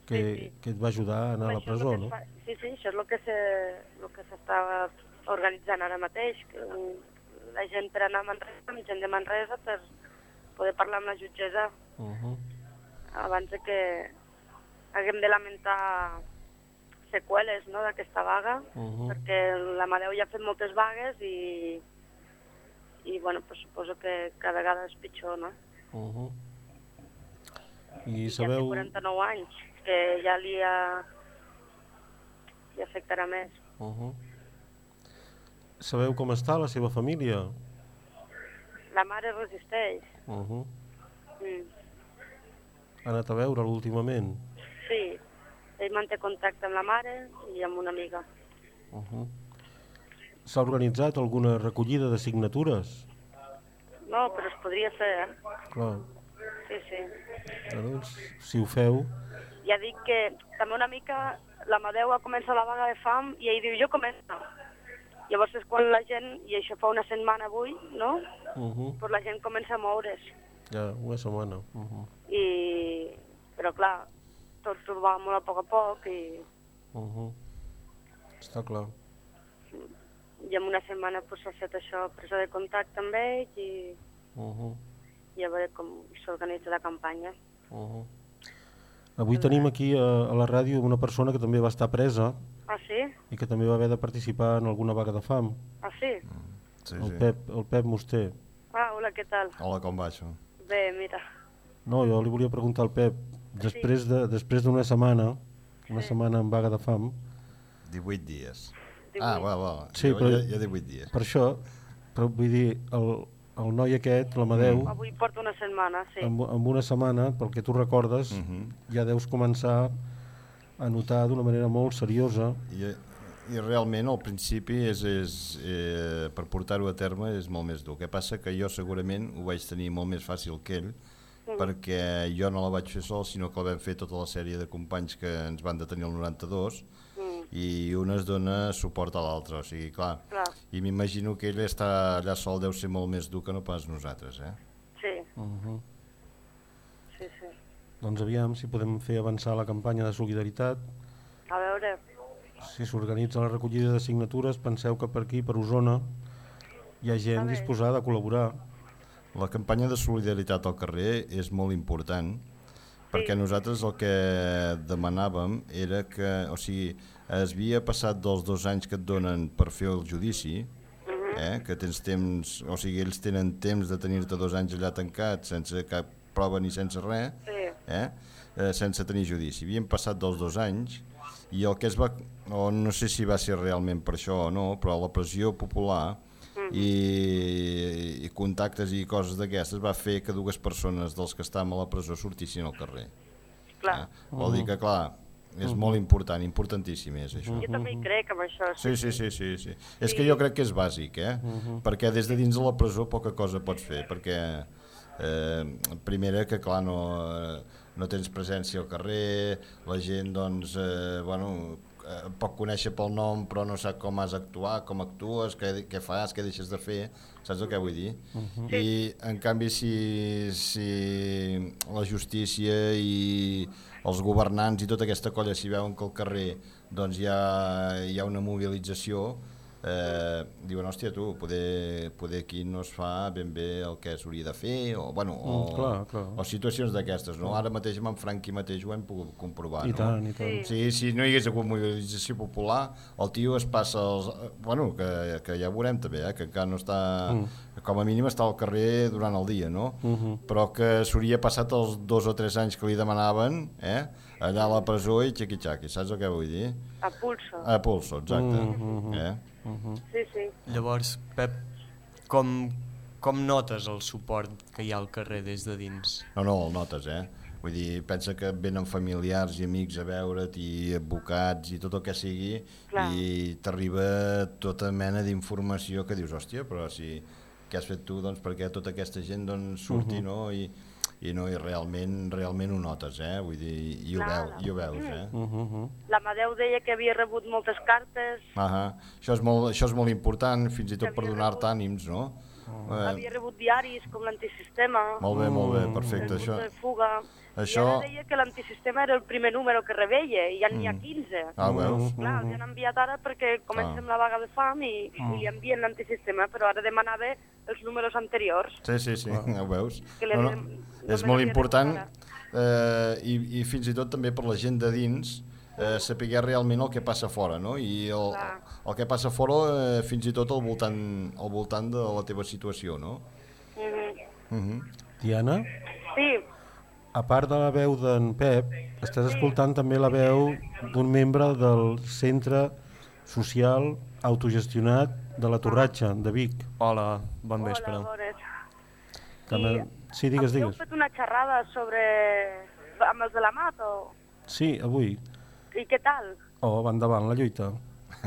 que, que et va ajudar a anar a la presó, no? fa- Sí, sí, això és el que se- que s'està organitzant ara mateix, que la gent per anar a Manresa, amb gent de Manresa, per poder parlar amb la jutgessa Uh -huh. abans de que haguem de lamentar seqüeles no, d'aquesta vaga, Uh -huh. perquè l'Amadeu ja ha fet moltes vagues i, i bueno, pues, suposo que cada vegada és pitjor, no? Uh -huh. I Ja té sabeu... 49 anys, que ja li, ha, li afectarà més. Uh -huh. Sabeu com està la seva família? La mare resisteix. Uh -huh. Mm. Ha anat a veure'l últimament? Sí, ell manté contacte amb la mare i amb una amiga. Uh -huh. S'ha organitzat alguna recollida de signatures? No, però es podria fer, eh? Clar, Sí, sí. doncs, si ho feu... Ja dic que també una mica l'Amadeu ha començat la vaga de fam i ell diu, jo començo. Llavors és quan la gent, i això fa una setmana avui, no? Uh -huh. Pues la gent comença a moure's. Ja, una setmana. Uh -huh. I... Però clar, tot ho va molt a poc a poc i, Uh -huh. Està clar. i en una setmana pues, s'ha fet això, presa de contacte amb ell i, Uh -huh. i a veure com s'organitza la campanya. Uh -huh. Avui tenim aquí a, a la ràdio una persona que també va estar presa Ah, sí? i que també va haver de participar en alguna vaga de fam. Ah, sí? Sí, El sí. Pep, el Pep Muster. Ah, hola, què tal? Hola, com va això? Bé, mira. No, jo li volia preguntar al Pep, després de després d'una setmana, una setmana en vaga de fam, 18 dies. 18. Ah, va, va. Sí, jo, però- ja, ja 18 dies. per això, però vull dir, el, el noi aquest, l'Amadeu, Avui porto una setmana, sí. amb, amb una setmana, pel que tu recordes, Mhm. ja deus començar a notar d'una manera molt seriosa I, I realment al principi és, és, eh, per portar-ho a terme és molt més dur. El que passa que jo segurament ho vaig tenir molt més fàcil que ell perquè jo no la vaig fer sol sinó que la vam fer tota la sèrie de companys que ens van detenir el 92 Mm, i un es dona suport a l'altre, o sigui, clar, clar, i m'imagino que ell està allà sol deu ser molt més dur que no pas nosaltres, eh? sí, uh -huh. sí, sí. Doncs aviam si podem fer avançar la campanya de solidaritat. A veure, Si s'organitza la recollida de signatures, penseu que per aquí, per Osona, hi ha gent disposada a col·laborar. La campanya de solidaritat al carrer és molt important perquè nosaltres el que demanàvem era que, o sigui, es havia passat dels dos anys que et donen per fer el judici, eh, que tens temps, o sigui, ells tenen temps de tenir-te dos anys allà tancat sense cap prova ni sense res, sí, eh, eh, sense tenir judici. Havien passat dels dos anys i el que es va, o no sé si va ser realment per això o no, però la pressió popular i, i contactes i coses d'aquestes va fer que dues persones dels que estàvem a la presó sortissin al carrer. clar, Eh? Vol dir que, clar, és molt important, importantíssim és això. Jo també hi crec amb això. Sí, sí, sí, sí, sí. És que jo crec que és bàsic, eh? Perquè des de dins de la presó poca cosa pots fer, perquè eh, primera que clar no, eh, no tens presència al carrer, la gent doncs, eh, bueno, eh, et pot conèixer pel nom però no sap com has d'actuar, com actues, què, què fas, què deixes de fer, saps el que vull dir? I en canvi si, si la justícia i els governants i tota aquesta colla si veuen que al carrer doncs hi ha, hi ha una mobilització eh, diuen, hòstia, tu, poder, poder aquí no es fa ben bé el que s'hauria de fer, o, bueno, o, Mm, clar, clar. o situacions d'aquestes, no? Ara mateix amb en Franqui mateix ho hem pogut comprovar, I no? tant, i tant. Sí, si no hi hagués hagut mobilització popular, el tio es passa els... Bueno, que, que ja veurem també, eh? que encara no està... Mm. Com a mínim està al carrer durant el dia, no? Mhm. Però que s'hauria passat els dos o tres anys que li demanaven, eh? allà a la presó i xiqui-xaqui, saps el que vull dir? A pulso. A pulso, exacte. Mhm. Eh? Sí, sí. Llavors, Pep, com, com notes el suport que hi ha al carrer des de dins? No, no, el notes, eh? Vull dir, pensa que venen familiars i amics a veure't i advocats i tot el que sigui Clar. i t'arriba tota mena d'informació que dius, hòstia, però si què has fet tu, doncs perquè tota aquesta gent doncs, surti, no? I, i no, i realment, realment ho notes, eh? Vull dir, i ho, Clar. veu, i ho veus, eh? Mhm. L'Amadeu deia que havia rebut moltes cartes, Ahà. Això, és molt, això és molt important, fins i tot per donar-te ànims, no? havia rebut diaris com l'antisistema, Molt bé, molt bé, Mm. perfecte, això. de fuga, Això- i ara deia que l'antisistema era el primer número que reveia, i ja n'hi ha 15. Ah, veus? Clar, els han enviat ara perquè comencem la vaga de fam i, i li envien l'antisistema, però ara demanava els números anteriors. Sí, sí, sí, ho veus? Que No, no, és molt important eh, i, i fins i tot també per la gent de dins eh, saber realment el que passa fora, no? I el, Clar. el que passa fora eh, fins i tot al voltant, al voltant de la teva situació, no? Mhm. Mhm. Diana, Sí, a part de la veu d'en Pep, estàs escoltant també la veu d'un membre del Centre Social Autogestionat de la Torratxa, de Vic. Hola, bon vespre. hola, bones. Me- Sí, digues, Heu digues. fet una xerrada sobre... amb els de la mat o... Sí, avui. I què tal? Oh, va endavant la lluita.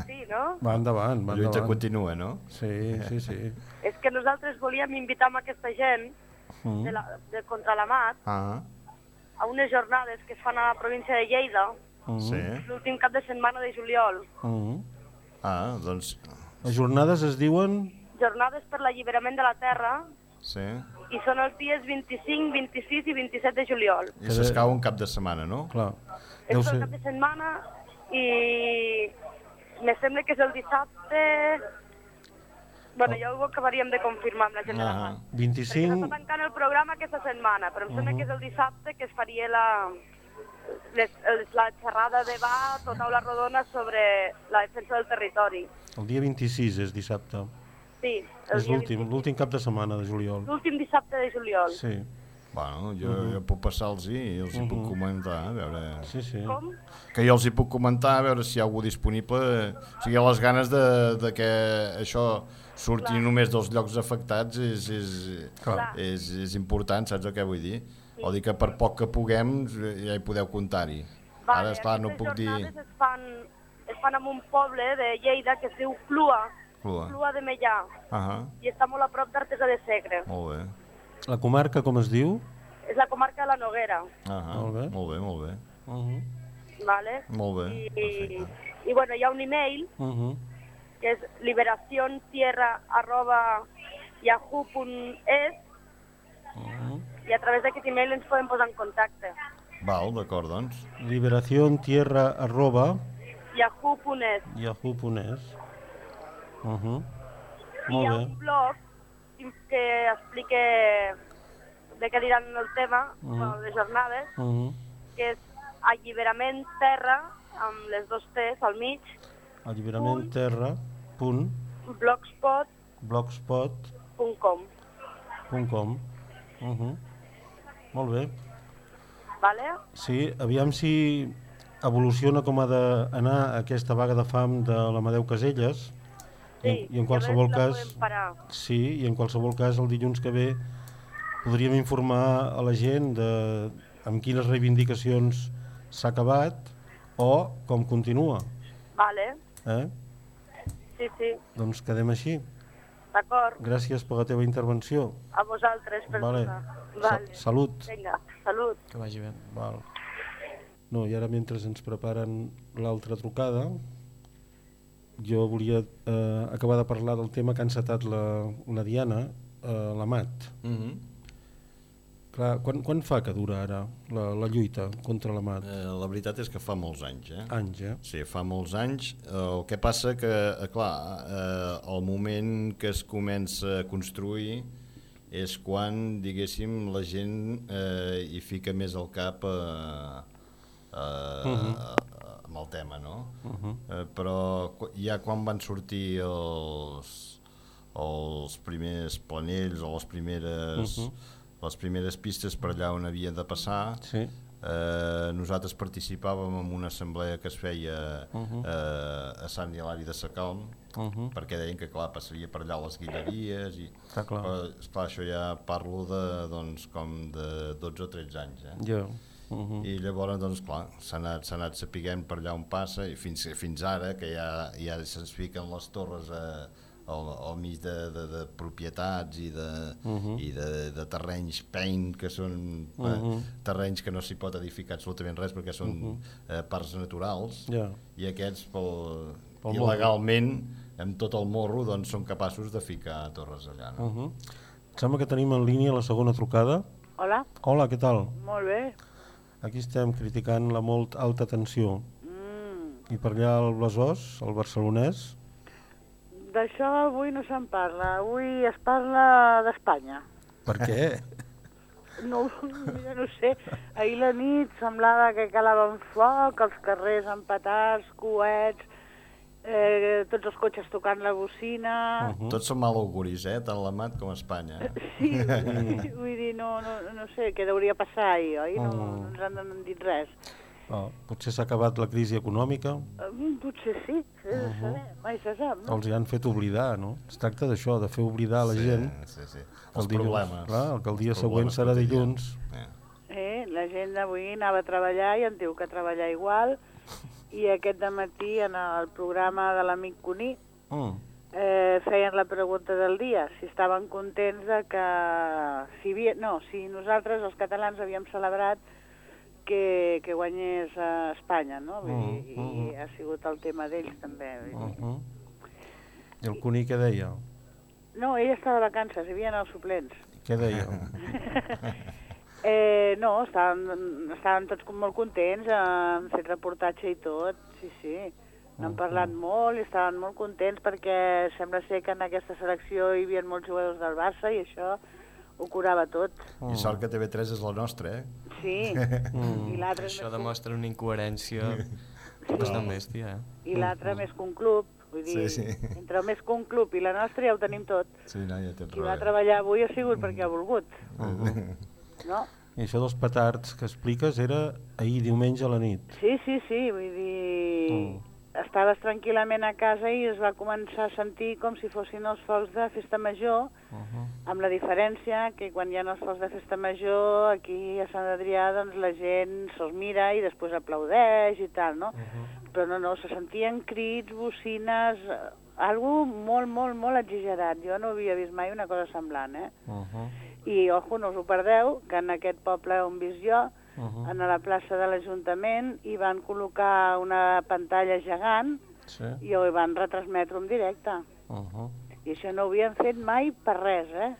Sí, no? Va endavant, La va lluita endavant. continua, no? Sí, sí, sí. És que nosaltres volíem invitar amb aquesta gent Mm. de la, de, contra la mat Ah, a unes jornades que es fan a la província de Lleida Mm. sí. l'últim cap de setmana de juliol. Mm. Ah, doncs... Les jornades es diuen... Jornades per l'alliberament de la terra Sí. i són els dies 25, 26 i 27 de juliol. I s'escau un cap de setmana, no? Clar. És Deu ser... cap de setmana i me sembla que és el dissabte... Bueno, ja ho acabaríem de confirmar amb la gent de la Ah. Perquè 25... s'està tancant el programa aquesta setmana, però em sembla que és el dissabte que es faria la, les, els- la xerrada de debat o taula rodona sobre la defensa del territori. El dia 26 és dissabte. Sí, el És l'últim, 25. l'últim cap de setmana de juliol. L'últim dissabte de juliol. Sí, Bueno, jo, jo puc passar-los i els hi puc comentar, a veure... sí, sí. Com? que jo els hi puc comentar, a veure si hi ha algú disponible. O sigui, les ganes de, de que això surti només dels llocs afectats és, és, Clar. és, és important, saps el que vull dir? Vol dir que per poc que puguem ja hi podeu comptar-hi. Vale, Ara, esclar, no puc dir... jornades es fan, es fan en un poble de Lleida que es diu Clua, Clua. Clua de Mellà, Ahà, i està molt a prop d'Artesa de Segre. molt bé. La comarca com es diu? És la comarca de la Noguera, Ahà, Molt bé. molt bé, molt bé. Uh -huh. vale? Molt bé, I, perfecte. i bueno, hi ha un email Uh -huh. Que és liberaciontierra.yahoo.es Uh -huh. i a través d'aquest email ens podem posar en contacte. Val, d'acord, doncs. Liberación tierra arroba yahoo.es uh -huh. i hi ha Molt un blog que explique de què diran el tema, Mhm. bueno, les jornades, Uh -huh. que és alliberament terra, amb les dos T's al mig, Alliberament terra punt blogspot.com. blogspot.com uh -huh. Molt bé. Vale? Sí, aviam si evoluciona com ha d'anar aquesta vaga de fam de l'Amadeu Caselles i, en, i en qualsevol cas sí, i en qualsevol cas el dilluns que ve podríem informar a la gent de amb quines reivindicacions s'ha acabat o com continua. Vale, Eh? Sí, sí, Doncs quedem així. d'acord. Gràcies per la teva intervenció. A vosaltres per Vale. Sa Vale. salut. Vinga, salut. Que vagi bé. Val. No, i ara mentre ens preparen l'altra trucada, jo volia eh, acabar de parlar del tema que ha encetat la, la Diana, eh, la Mat. Mm -hmm. Clar, quan, quan fa que dura ara la, la lluita contra la Mat? eh, la veritat és que fa molts anys, eh? Anys, eh? Sí, fa molts anys. Eh, El que passa que, eh, clar, eh, el moment que es comença a construir és quan, diguéssim, la gent eh, hi fica més al cap eh, eh, uh -huh. amb el tema, no? Uh -huh. eh, però ja quan van sortir els, els primers planells o les primeres, uh -huh. Les primeres pistes per allà on havia de passar, Sí. Eh, nosaltres participàvem en una assemblea que es feia uh -huh. eh, a Sant Hilari de Sacalm Uh -huh. perquè deien que clar, passaria per allà les guilleries i, Està clar. però, esclar, això ja parlo de, doncs, com de 12 o 13 anys eh? Jo. Uh -huh. i llavors doncs clar s'ha anat, anat sapiguent per allà on passa i fins, fins ara que ja, ja se'ns fiquen les torres a, al, al mig de, de, de propietats i de, uh -huh. i de, de terrenys peint que són uh -huh. terrenys que no s'hi pot edificar absolutament res perquè són uh -huh. eh, parcs naturals Ja. i aquests pel, Pel il·legalment amb tot el morro doncs són capaços de ficar torres allà no? Uh -huh. Em sembla que tenim en línia la segona trucada. Hola, Hola, què tal? molt bé. Aquí estem criticant la molt alta tensió. Mm. I per allà al Besòs, el barcelonès, D'això avui no se'n parla, avui es parla d'Espanya. per què? No, jo no sé, ahir la nit semblava que calaven foc, els carrers amb petards, coets, eh, tots els cotxes tocant la bocina... Uh -huh. tots són mal auguris, eh? tant la MAT com Espanya eh? Sí, vull dir, no, no, no sé què hauria passar ahir, oi? No, no ens han dit res. Oh, potser s'ha acabat la crisi econòmica, Eh, Potser sí, uh -huh. saber, mai se sap, no? els hi han fet oblidar, no? Es tracta d'això, de fer oblidar a la gent sí, sí. Els el dilluns, problemes. clar, que el dia Els següent serà dilluns. Eh. Eh, la gent d'avui anava a treballar i en diu que treballar igual i aquest de matí en el programa de l'amic Cuní Mm. eh, feien la pregunta del dia, si estaven contents de que... Si havia, no, si nosaltres, els catalans, havíem celebrat que, que guanyés a Espanya, no? Vull dir, Mm, I ha sigut el tema d'ells, també. Uh -huh. I el Cuní què deia? No, ell estava de vacances, hi havia els suplents. Què deia? Eh, no, estaven, estaven tots molt contents, han fet reportatge i tot, sí, sí. N'han parlat molt i estaven molt contents perquè sembla ser que en aquesta selecció hi havia molts jugadors del Barça i això ho curava tot. I sort que TV3 és la nostra, eh? Sí, Mm. i l'altre Això més, demostra una incoherència bastant bèstia, eh? i l'altre més que un club. Vull dir, Sí, sí. entre més que un club i la nostra ja ho tenim tot. Sí, no, ja tens Qui va treballar avui ha sigut perquè ha volgut, no? I això dels petards que expliques era ahir diumenge a la nit. Sí, sí, sí, vull dir... Estaves tranquil·lament a casa i es va començar a sentir com si fossin els focs de festa major, Uh -huh. amb la diferència que quan hi ha els focs de festa major, aquí a Sant Adrià, doncs la gent se'ls mira i després aplaudeix i tal, no? Però no, no, se sentien crits, bocines, eh, algo molt, molt, molt exagerat. Jo no havia vist mai una cosa semblant, eh? Uh -huh. I, ojo, no us ho perdeu, que en aquest poble on visc jo, Uh -huh. en la plaça de l'Ajuntament, hi van col·locar una pantalla gegant Sí. i ho van retransmetre en directe. Uh -huh. I això no ho havien fet mai per res, eh?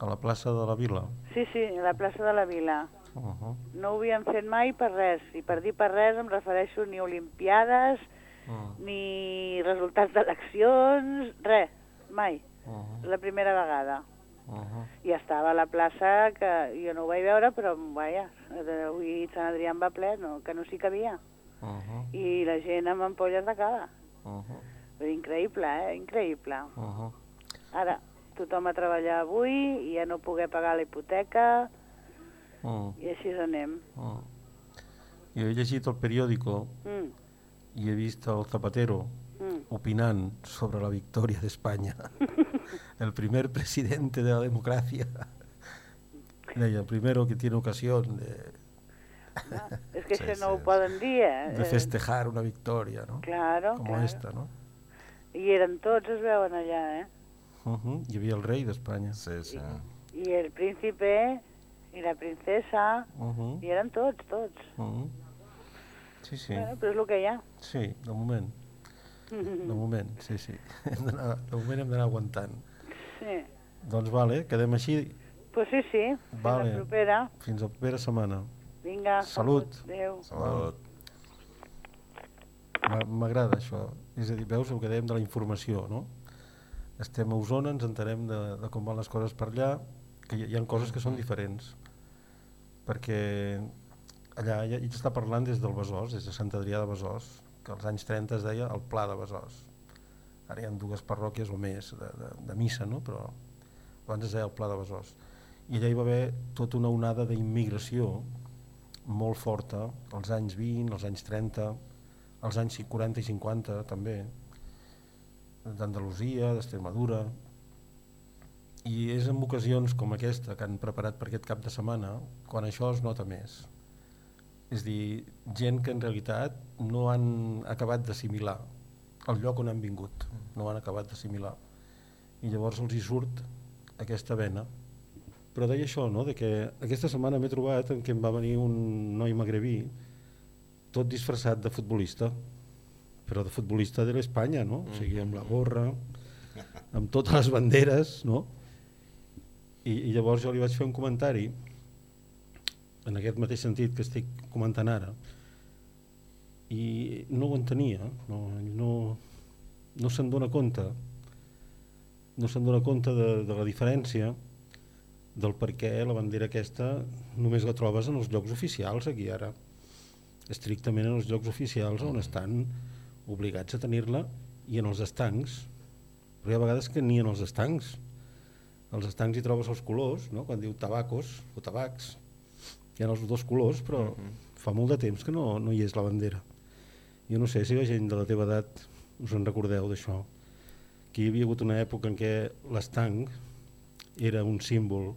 A la plaça de la Vila. Sí, sí, a la plaça de la Vila. Uh -huh. No ho havien fet mai per res. I per dir per res em refereixo ni a Olimpiades, Uh ni resultats d'eleccions, res, mai. -huh. La primera vegada. Uh -huh. I estava a la plaça, que jo no ho vaig veure, però, vaja, avui Sant Adrià en va ple, no, que no s'hi cabia. Uh -huh. I la gent amb ampolles de cava. Uh -huh. Increïble, eh? Increïble. Uh -huh. Ara, tothom a treballar avui i a no poder pagar la hipoteca Uh i així anem. -huh. Jo he llegit el periòdico Mm, i he vist el Zapatero mm. opinant sobre la victòria d'Espanya. el primer presidente de la democracia. Deia, el primero que tiene ocasión de, És que Sí, això no sí, ho poden dir, eh? De festejar una victoria, ¿no? Claro, Como claro. esta, ¿no? I eren tots, es veuen allà, eh? Uh -huh. Hi havia el rei d'Espanya. Sí, sí. I el príncipe i la princesa, Uh -huh. i eren tots, tots. Uh -huh. Sí, sí. Bueno, però és el que hi ha. Sí, de moment. De moment, sí, sí. Hem de moment hem d'anar aguantant. Sí. Doncs vale, quedem així. Pues sí, sí, fins Vale. la propera. Fins la propera setmana. Vinga, Salut. Adéu. Salut. M'a- M'agrada això. És a dir, veus el que dèiem de la informació, no? Estem a Osona, ens entenem de, de com van les coses per allà, que hi, hi ha coses que són diferents. Perquè allà ja, ja està parlant des del Besòs, des de Sant Adrià de Besòs, que als anys 30 es deia el Pla de Besòs. Ara hi ha dues parròquies o més de, de, de missa, no? però abans es deia el Pla de Besòs. I allà hi va haver tota una onada d'immigració molt forta, als anys 20, als anys 30, als anys 40 i 50 també, d'Andalusia, d'Extremadura, i és en ocasions com aquesta que han preparat per aquest cap de setmana quan això es nota més. És dir, gent que en realitat no han acabat d'assimilar el lloc on han vingut, no han acabat d'assimilar. I llavors els hi surt aquesta vena. Però deia això, no? de que aquesta setmana m'he trobat en què em va venir un noi magrebí tot disfressat de futbolista, però de futbolista de l'Espanya, no? O sigui, amb la gorra, amb totes les banderes, no? I, I llavors jo li vaig fer un comentari en aquest mateix sentit que estic comentant ara. I no ho entenia no, no, no se'n dona compte no se'n dona compte de, de la diferència del per què la bandera aquesta només la trobes en els llocs oficials aquí ara estrictament en els llocs oficials on estan obligats a tenir-la i en els estancs. Però hi ha vegades que ni en els estancs. Als estancs hi trobes els colors no? quan diu tabacos o tabacs hi ha els dos colors però uh -huh. fa molt de temps que no, no hi és la bandera jo no sé si la gent de la teva edat us en recordeu d'això que hi havia hagut una època en què l'estanc era un símbol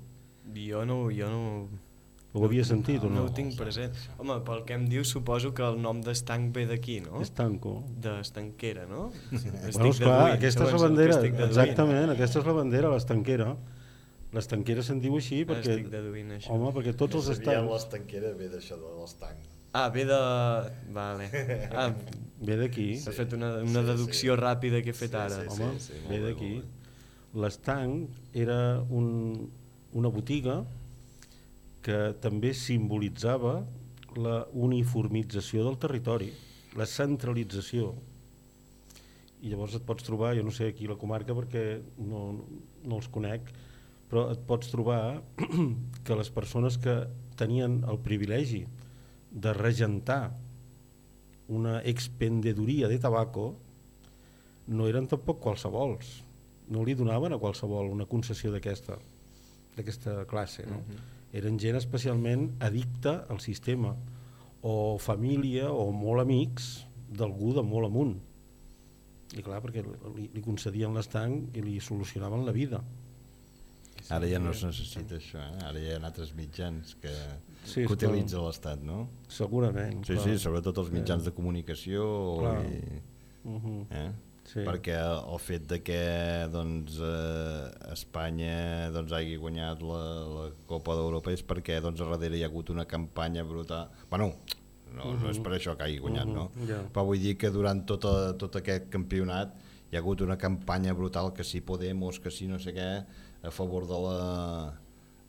jo no, jo no, ho havia sentit no, o no? no ho tinc present home, pel que em dius suposo que el nom d'estanc ve d'aquí, no? Estanco. d'estanquera, no? bueno, esclar, aquesta és la bandera exactament, aquesta és la bandera l'estanquera l'estanquera se'n diu així perquè, Estic deduint això. home, perquè tots els Aviam estancs l'estanquera ve d'això de l'estanc. Ah, ve de... Vale. Ah, ve d'aquí S'ha fet una, una deducció ràpida que he fet ara. home, ve d'aquí l'estanc era un, una botiga que també simbolitzava la uniformització del territori, la centralització. I llavors et pots trobar, jo no sé aquí la comarca perquè no, no els conec, però et pots trobar que les persones que tenien el privilegi de regentar una expendedoria de tabaco no eren tampoc qualsevols, no li donaven a qualsevol una concessió d'aquesta d'aquesta classe. No? Mhm. Eren gent especialment addicta al sistema o família o molt amics d'algú de molt amunt. I clar, perquè li, li concedien l'estanc i li solucionaven la vida. Ara ja no es necessita això, eh? ara hi ha altres mitjans que, Sí, que utilitza l'Estat, no? Segurament. Sí, clar. sí, sobretot els mitjans Eh, de comunicació clar. i, Mhm. eh? Sí. perquè el fet de que doncs, eh, Espanya doncs, hagi guanyat la, la Copa d'Europa és perquè doncs, a darrere hi ha hagut una campanya brutal bueno, no, no és Mhm. per això que hagi guanyat Mhm, no? ja. però vull dir que durant tot, a, tot aquest campionat hi ha hagut una campanya brutal que si Podemos, que si no sé què a favor de la,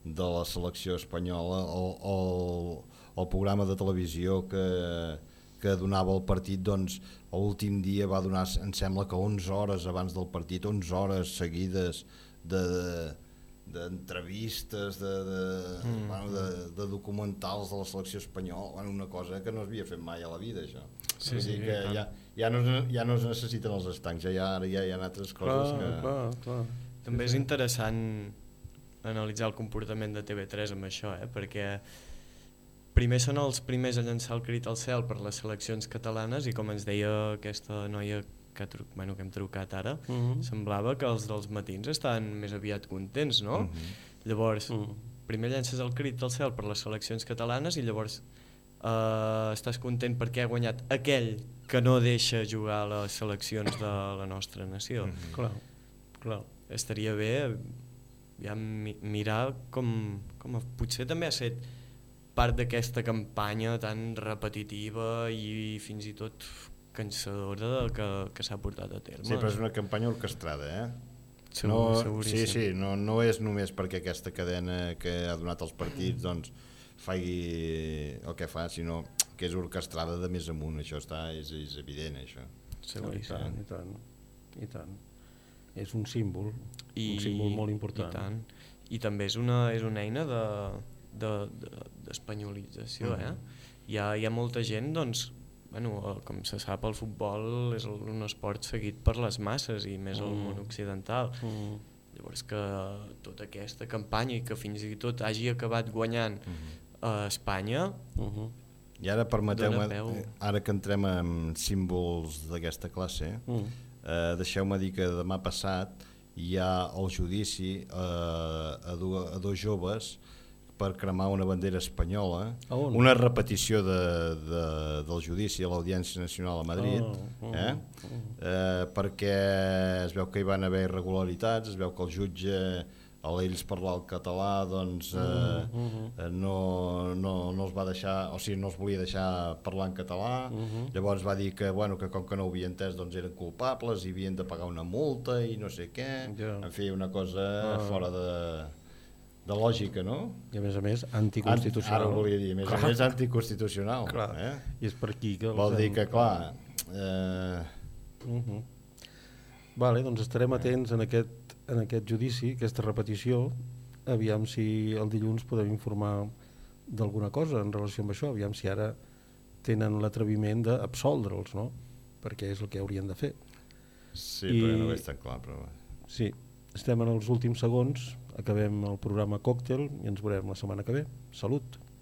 de la selecció espanyola o, o el programa de televisió que, que donava el partit doncs l'últim dia va donar em sembla que 11 hores abans del partit 11 hores seguides de, de d'entrevistes de, de, Mm. bueno, de, de documentals de la selecció espanyola bueno, una cosa que no s'havia fet mai a la vida això Sí, sí, que ja, ja, no, ja no es necessiten els estancs ja hi ha, ara ja hi ha altres coses Clar, que... clar, clar. També és interessant analitzar el comportament de TV3 amb això, eh? perquè primer són els primers a llançar el crit al cel per les seleccions catalanes i com ens deia aquesta noia que, tru bueno, que hem trucat ara, Mhm. semblava que els dels matins estan més aviat contents, no? Mhm. Llavors, Mm. primer llences el crit al cel per les seleccions catalanes i llavors uh, estàs content perquè ha guanyat aquell que no deixa jugar a les seleccions de la nostra nació. Mm -hmm. Clar, clar. Estaria bé ja mi mirar com, com potser també ha estat part d'aquesta campanya tan repetitiva i fins i tot cansadora que, que s'ha portat a terme. Sí, però és una campanya orquestrada, eh? Segur, no, seguríssim. sí, sí, no, no és només perquè aquesta cadena que ha donat els partits doncs, faci el que fa, sinó que és orquestrada de més amunt, això està, és, és evident, això. I tant, i tant, i tant. És un símbol, I, un símbol molt important. I, tant. I també és una, és una eina d'espanyolització, de, de, de, eh? Hi ha, hi ha molta gent, doncs, bueno, com se sap, el futbol és un esport seguit per les masses i més mm. al món occidental. Mm. Llavors que tota aquesta campanya i que fins i tot hagi acabat guanyant mm -hmm. a Espanya... Mm -hmm. I ara permeteu-me, ara que entrem en símbols d'aquesta classe, mm. Eh, deixeu-me dir que demà passat hi ha el judici eh, a, do, a dos joves per cremar una bandera espanyola, una repetició de, de, del judici a l'Audiència Nacional a Madrid, oh, oh, eh? Oh. Eh, perquè es veu que hi van haver irregularitats, es veu que el jutge a ells parlar el català doncs eh, uh -huh. no, no, no els va deixar o sigui no els volia deixar parlar en català uh -huh. llavors va dir que, bueno, que com que no ho havia entès doncs eren culpables i havien de pagar una multa i no sé què yeah. en fi una cosa uh -huh. fora de de lògica, no? I a més a més anticonstitucional. Ara ho volia dir, a més clar. a més anticonstitucional. Clar. Eh? I és per aquí que... Vol dir que, clar... Eh... Uh -huh. Vale, doncs estarem atents en aquest, en aquest judici, aquesta repetició, aviam si el dilluns podem informar d'alguna cosa en relació amb això, aviam si ara tenen l'atreviment d'absoldre'ls, no? Perquè és el que haurien de fer. Sí, I... però no és tan clar, però... Sí, estem en els últims segons, acabem el programa Còctel i ens veurem la setmana que ve. Salut!